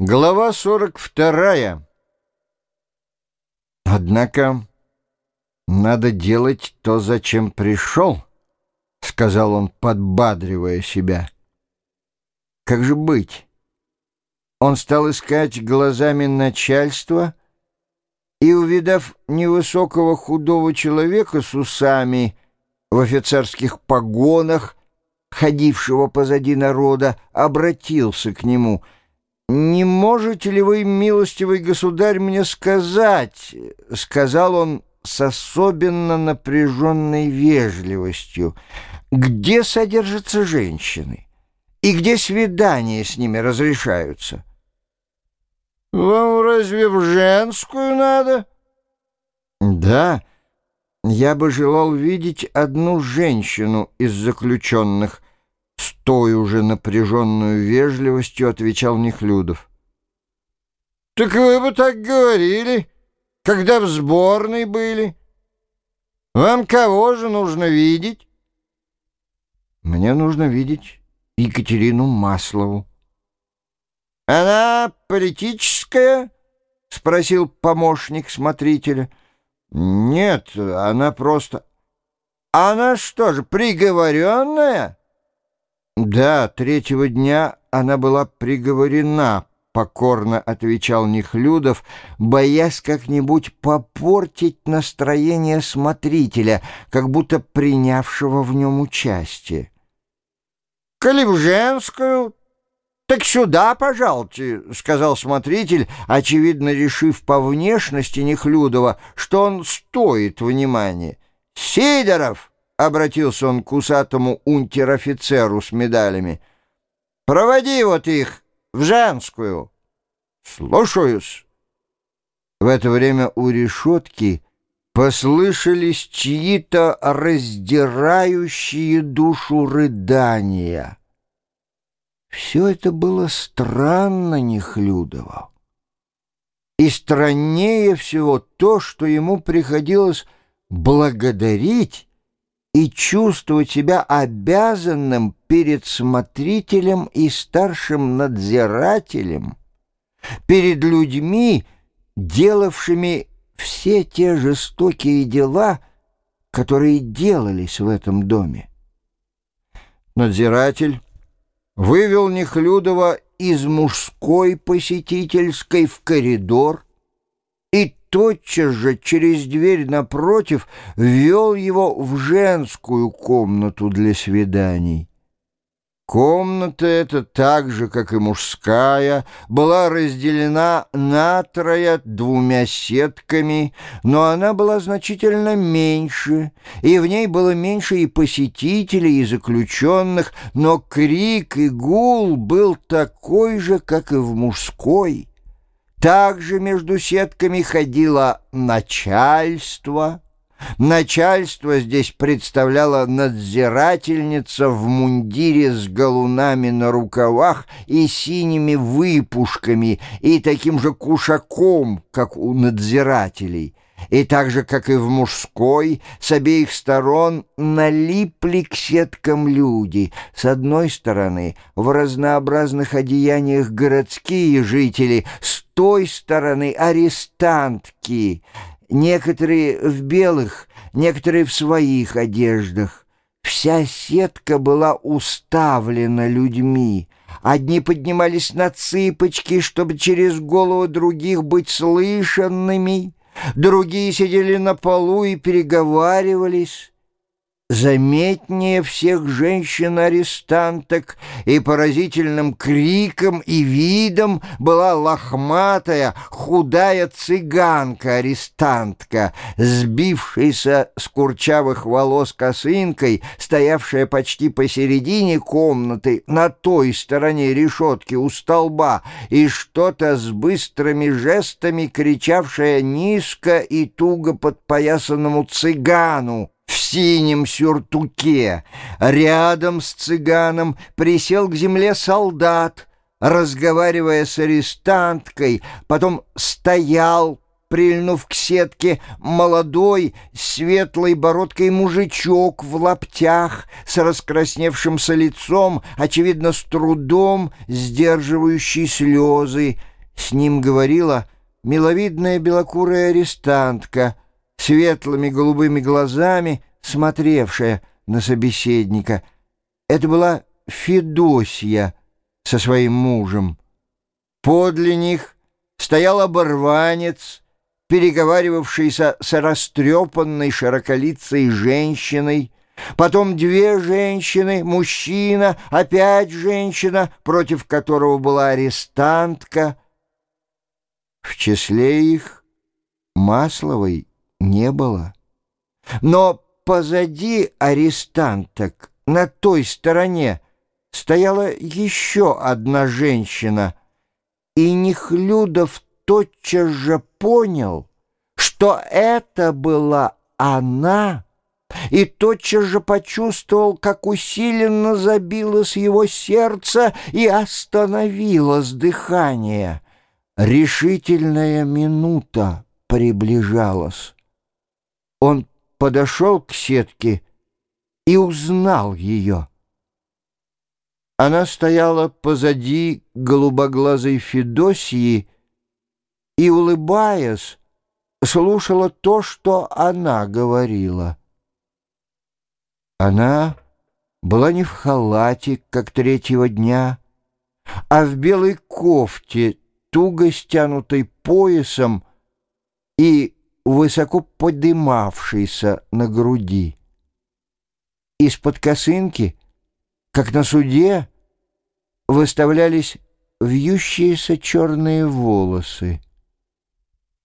Глава 42. Однако надо делать то, зачем пришел, сказал он, подбадривая себя. Как же быть? Он стал искать глазами начальства и, увидав невысокого худого человека с усами в офицерских погонах, ходившего позади народа, обратился к нему — «Не можете ли вы, милостивый государь, мне сказать?» — сказал он с особенно напряженной вежливостью. «Где содержатся женщины? И где свидания с ними разрешаются?» «Вам разве в женскую надо?» «Да, я бы желал видеть одну женщину из заключенных» той уже напряженную вежливостью отвечал Нехлюдов. «Так вы бы так говорили, когда в сборной были. Вам кого же нужно видеть?» «Мне нужно видеть Екатерину Маслову». «Она политическая?» — спросил помощник смотрителя. «Нет, она просто...» «Она что же, приговоренная?» «Да, третьего дня она была приговорена», — покорно отвечал Нехлюдов, боясь как-нибудь попортить настроение смотрителя, как будто принявшего в нем участие. «Коли в женскую, так сюда, пожалуйте», — сказал смотритель, очевидно решив по внешности Нехлюдова, что он стоит внимания. «Сидоров!» — обратился он к усатому унтер-офицеру с медалями. «Проводи вот их в женскую». «Слушаюсь». В это время у решетки послышались чьи-то раздирающие душу рыдания. Все это было странно Нехлюдово. И страннее всего то, что ему приходилось благодарить и чувствовать себя обязанным перед смотрителем и старшим надзирателем, перед людьми, делавшими все те жестокие дела, которые делались в этом доме. Надзиратель вывел Нехлюдова из мужской посетительской в коридор тотчас же через дверь напротив ввел его в женскую комнату для свиданий. Комната эта, так же, как и мужская, была разделена натрое двумя сетками, но она была значительно меньше, и в ней было меньше и посетителей, и заключенных, но крик и гул был такой же, как и в мужской. Также между сетками ходило начальство. Начальство здесь представляла надзирательница в мундире с галунами на рукавах и синими выпушками и таким же кушаком, как у надзирателей — и так же, как и в мужской, с обеих сторон налипли к сеткам люди. С одной стороны, в разнообразных одеяниях городские жители, с той стороны арестантки, некоторые в белых, некоторые в своих одеждах. Вся сетка была уставлена людьми. Одни поднимались на цыпочки, чтобы через голову других быть слышанными, Другие сидели на полу и переговаривались. Заметнее всех женщин-арестанток и поразительным криком и видом была лохматая, худая цыганка-арестантка, сбившаяся с курчавых волос косынкой, стоявшая почти посередине комнаты, на той стороне решетки у столба, и что-то с быстрыми жестами кричавшая низко и туго подпоясанному цыгану, синем сюртуке. Рядом с цыганом присел к земле солдат, разговаривая с арестанткой, потом стоял, прильнув к сетке, молодой, светлой бородкой мужичок в лаптях с раскрасневшимся лицом, очевидно, с трудом сдерживающий слезы. С ним говорила миловидная белокурая арестантка, светлыми голубыми глазами, смотревшая на собеседника. Это была Федосия со своим мужем. Подле них стоял оборванец, переговаривавшийся с растрепанной широколицей женщиной, потом две женщины, мужчина, опять женщина, против которого была арестантка. В числе их Масловой не было. Но позади арестанток, на той стороне, стояла еще одна женщина, и Нехлюдов тотчас же понял, что это была она, и тотчас же почувствовал, как усиленно забилось его сердце и остановилось дыхание. Решительная минута приближалась. Он подошел к сетке и узнал ее. Она стояла позади голубоглазой Федосии и, улыбаясь, слушала то, что она говорила. Она была не в халате, как третьего дня, а в белой кофте, туго стянутой поясом и высоко подымавшейся на груди. Из-под косынки, как на суде, выставлялись вьющиеся черные волосы.